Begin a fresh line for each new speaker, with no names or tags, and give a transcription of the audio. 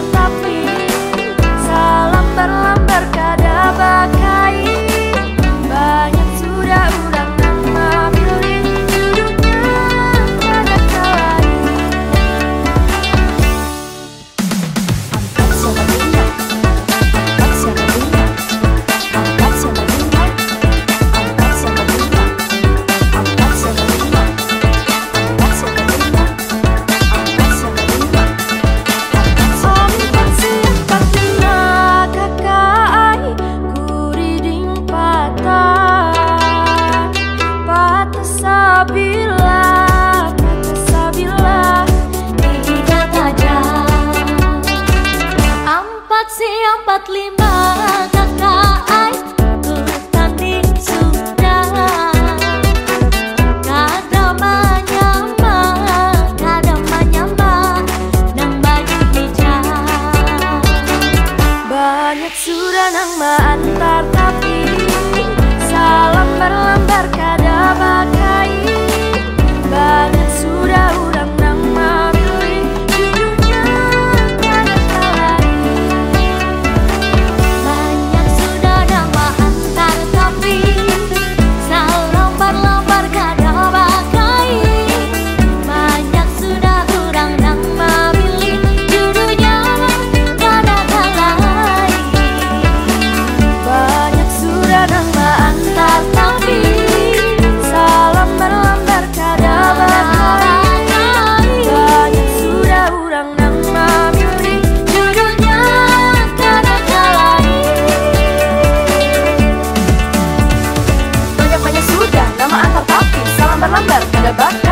tá.
empat lima kakak ku tanding sudah. Kadang menyamba kadang menyamba nang baju hijau.
Banyak sudah nang antar tapi salam berlama terlambat tidak bak